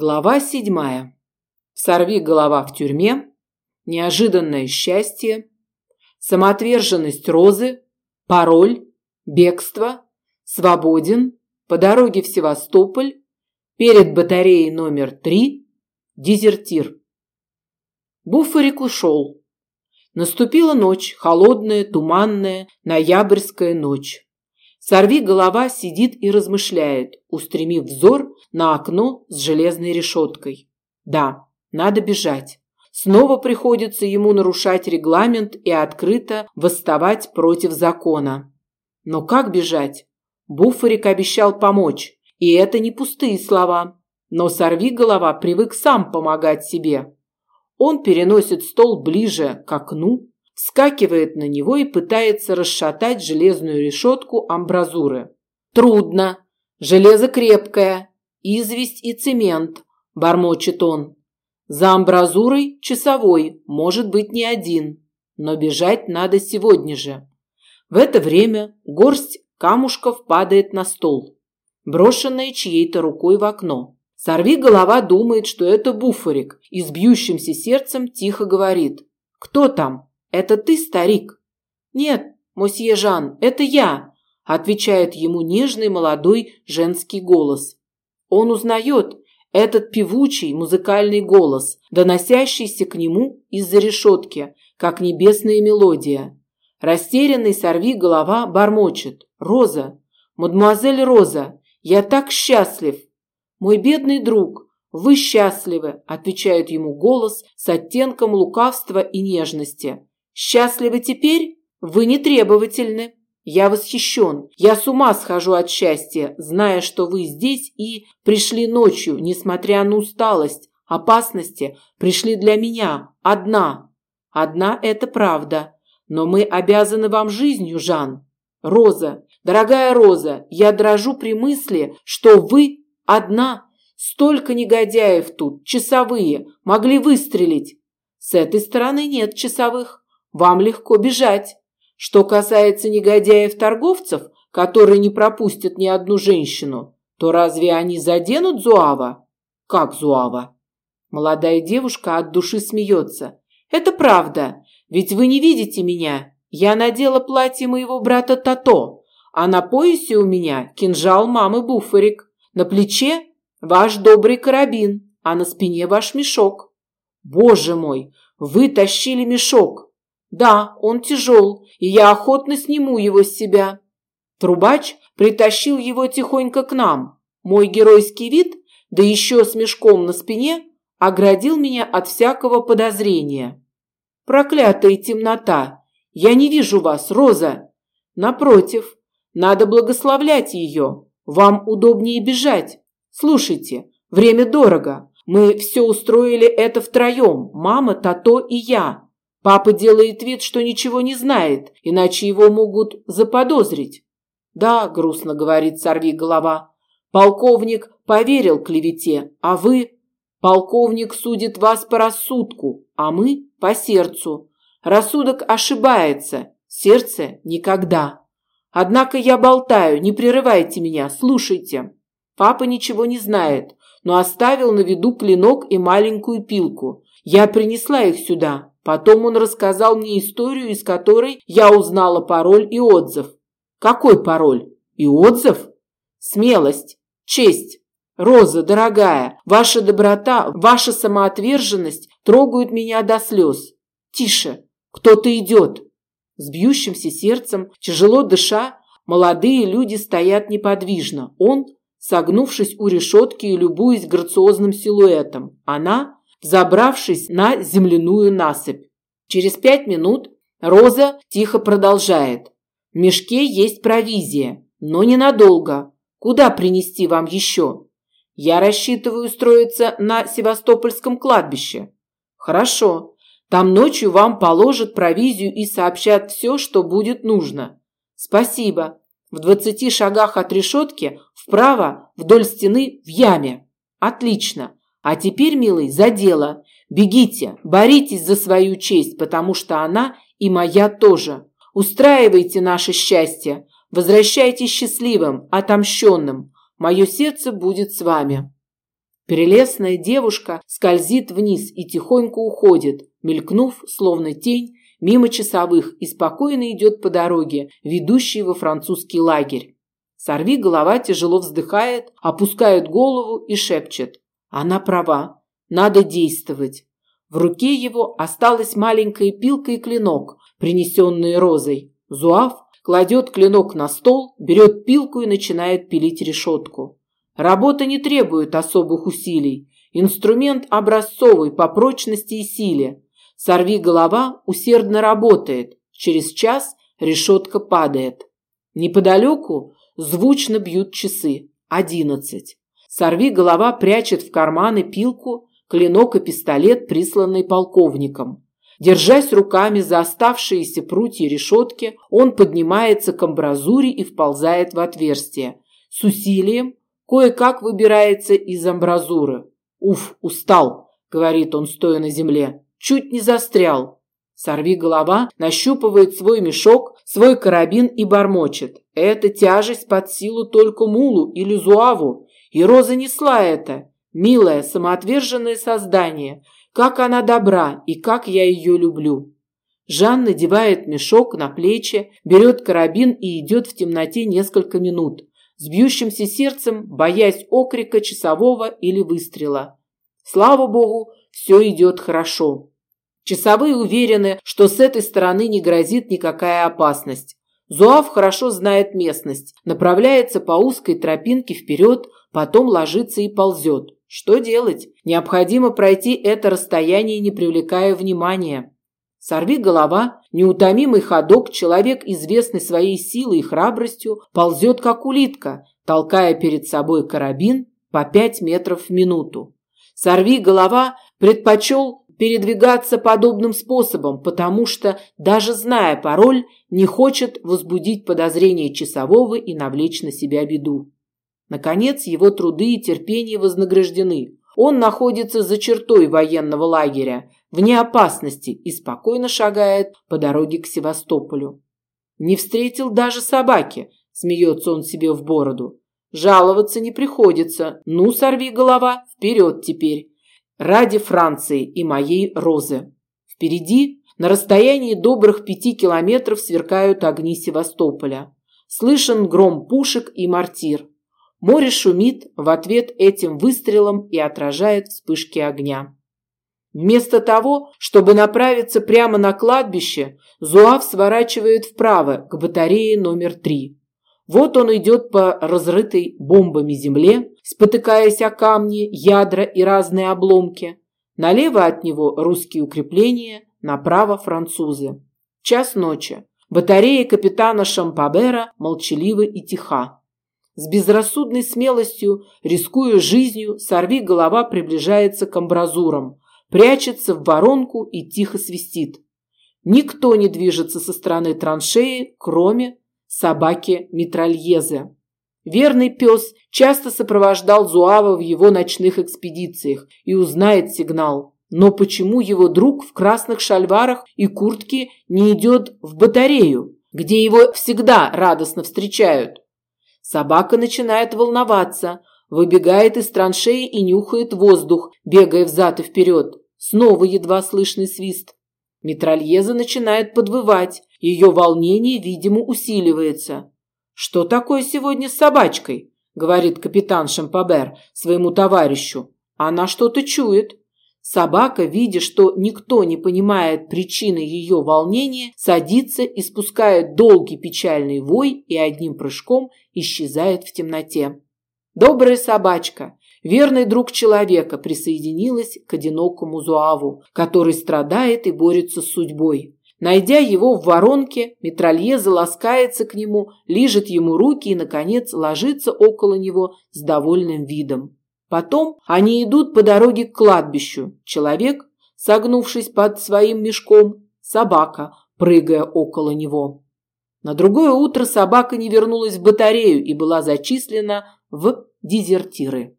Глава седьмая. Сорви голова в тюрьме, неожиданное счастье, самоотверженность Розы, пароль, бегство, свободен, по дороге в Севастополь, перед батареей номер три, дезертир. Буфарик ушел. Наступила ночь, холодная, туманная, ноябрьская ночь. Сорви голова сидит и размышляет, устремив взор на окно с железной решеткой. Да, надо бежать. Снова приходится ему нарушать регламент и открыто восставать против закона. Но как бежать? Буфарик обещал помочь, и это не пустые слова. Но сорви голова привык сам помогать себе. Он переносит стол ближе к окну, вскакивает на него и пытается расшатать железную решетку амбразуры. Трудно. Железо крепкое, известь и цемент, бормочет он. За амбразурой часовой, может быть, не один, но бежать надо сегодня же. В это время горсть камушков падает на стол, брошенная чьей-то рукой в окно. Сорви голова думает, что это буфарик, и с бьющимся сердцем тихо говорит. «Кто там?» «Это ты, старик?» «Нет, мосье Жан, это я», – отвечает ему нежный молодой женский голос. Он узнает этот певучий музыкальный голос, доносящийся к нему из-за решетки, как небесная мелодия. Растерянный сорви голова бормочет. «Роза! Мадемуазель Роза! Я так счастлив!» «Мой бедный друг, вы счастливы!» – отвечает ему голос с оттенком лукавства и нежности. Счастливы теперь? Вы не требовательны. Я восхищен. Я с ума схожу от счастья, зная, что вы здесь и пришли ночью, несмотря на усталость, опасности, пришли для меня, одна. Одна – это правда. Но мы обязаны вам жизнью, Жан. Роза, дорогая Роза, я дрожу при мысли, что вы одна. Столько негодяев тут, часовые, могли выстрелить. С этой стороны нет часовых. Вам легко бежать. Что касается негодяев-торговцев, которые не пропустят ни одну женщину, то разве они заденут Зуава? Как Зуава? Молодая девушка от души смеется. Это правда, ведь вы не видите меня. Я надела платье моего брата Тато, а на поясе у меня кинжал мамы Буфарик. На плече ваш добрый карабин, а на спине ваш мешок. Боже мой, вы тащили мешок. Да, он тяжел, и я охотно сниму его с себя. Трубач притащил его тихонько к нам. Мой геройский вид, да еще с мешком на спине, оградил меня от всякого подозрения. Проклятая темнота! Я не вижу вас, Роза! Напротив, надо благословлять ее. Вам удобнее бежать. Слушайте, время дорого. Мы все устроили это втроем, мама, Тато и я. Папа делает вид, что ничего не знает, иначе его могут заподозрить. Да, грустно говорит сорви голова. Полковник поверил клевете, а вы... Полковник судит вас по рассудку, а мы по сердцу. Рассудок ошибается, сердце никогда. Однако я болтаю, не прерывайте меня, слушайте. Папа ничего не знает, но оставил на виду клинок и маленькую пилку. Я принесла их сюда. Потом он рассказал мне историю, из которой я узнала пароль и отзыв. Какой пароль? И отзыв? Смелость, честь. Роза, дорогая, ваша доброта, ваша самоотверженность трогают меня до слез. Тише, кто-то идет. С бьющимся сердцем, тяжело дыша, молодые люди стоят неподвижно. Он, согнувшись у решетки и любуясь грациозным силуэтом. Она, забравшись на земляную насыпь. Через пять минут Роза тихо продолжает. В мешке есть провизия, но ненадолго. Куда принести вам еще? Я рассчитываю устроиться на Севастопольском кладбище. Хорошо. Там ночью вам положат провизию и сообщат все, что будет нужно. Спасибо. В двадцати шагах от решетки, вправо, вдоль стены, в яме. Отлично. А теперь, милый, за дело. Бегите, боритесь за свою честь, потому что она и моя тоже. Устраивайте наше счастье. Возвращайтесь счастливым, отомщенным. Мое сердце будет с вами. Прелестная девушка скользит вниз и тихонько уходит, мелькнув, словно тень, мимо часовых и спокойно идет по дороге, ведущей во французский лагерь. Сорви голова тяжело вздыхает, опускает голову и шепчет. Она права, надо действовать. В руке его осталась маленькая пилка и клинок, принесенные розой. Зуав кладет клинок на стол, берет пилку и начинает пилить решетку. Работа не требует особых усилий. Инструмент образцовый по прочности и силе. Сорви голова усердно работает. Через час решетка падает. Неподалеку звучно бьют часы. Одиннадцать. Сорви голова прячет в карманы пилку, клинок и пистолет, присланный полковником. Держась руками за оставшиеся прутья решетки, он поднимается к амбразуре и вползает в отверстие. С усилием кое-как выбирается из амбразуры. «Уф, устал», — говорит он, стоя на земле. Чуть не застрял. Сорви голова нащупывает свой мешок, свой карабин и бормочет. Это тяжесть под силу только мулу или зуаву. И Роза несла это. Милое, самоотверженное создание. Как она добра и как я ее люблю. Жан надевает мешок на плечи, берет карабин и идет в темноте несколько минут, с бьющимся сердцем, боясь окрика часового или выстрела. Слава богу, все идет хорошо. Часовые уверены, что с этой стороны не грозит никакая опасность. Зуав хорошо знает местность, направляется по узкой тропинке вперед, потом ложится и ползет. Что делать? Необходимо пройти это расстояние, не привлекая внимания. Сорви голова, неутомимый ходок, человек, известный своей силой и храбростью, ползет как улитка, толкая перед собой карабин по пять метров в минуту. Сорви голова предпочел передвигаться подобным способом, потому что, даже зная пароль, не хочет возбудить подозрения часового и навлечь на себя беду. Наконец, его труды и терпение вознаграждены. Он находится за чертой военного лагеря, вне опасности и спокойно шагает по дороге к Севастополю. Не встретил даже собаки, смеется он себе в бороду. Жаловаться не приходится. Ну, сорви голова, вперед теперь. Ради Франции и моей Розы. Впереди, на расстоянии добрых пяти километров, сверкают огни Севастополя. Слышен гром пушек и мортир. Море шумит в ответ этим выстрелам и отражает вспышки огня. Вместо того, чтобы направиться прямо на кладбище, Зуав сворачивает вправо, к батарее номер три. Вот он идет по разрытой бомбами земле, спотыкаясь о камни, ядра и разные обломки. Налево от него русские укрепления, направо французы. Час ночи. Батарея капитана Шампабера молчалива и тиха. С безрассудной смелостью, рискуя жизнью, сорви голова приближается к амбразурам, прячется в воронку и тихо свистит. Никто не движется со стороны траншеи, кроме собаки Митральезы. Верный пес часто сопровождал Зуава в его ночных экспедициях и узнает сигнал. Но почему его друг в красных шальварах и куртке не идет в батарею, где его всегда радостно встречают? Собака начинает волноваться, выбегает из траншеи и нюхает воздух, бегая взад и вперед. Снова едва слышный свист. Митральеза начинает подвывать, ее волнение, видимо, усиливается. «Что такое сегодня с собачкой?» – говорит капитан Шампабер своему товарищу. «Она что-то чует». Собака, видя, что никто не понимает причины ее волнения, садится и спускает долгий печальный вой и одним прыжком исчезает в темноте. Добрая собачка, верный друг человека, присоединилась к одинокому Зуаву, который страдает и борется с судьбой. Найдя его в воронке, Метролье заласкается к нему, лижет ему руки и, наконец, ложится около него с довольным видом. Потом они идут по дороге к кладбищу. Человек, согнувшись под своим мешком, собака, прыгая около него. На другое утро собака не вернулась в батарею и была зачислена в дезертиры.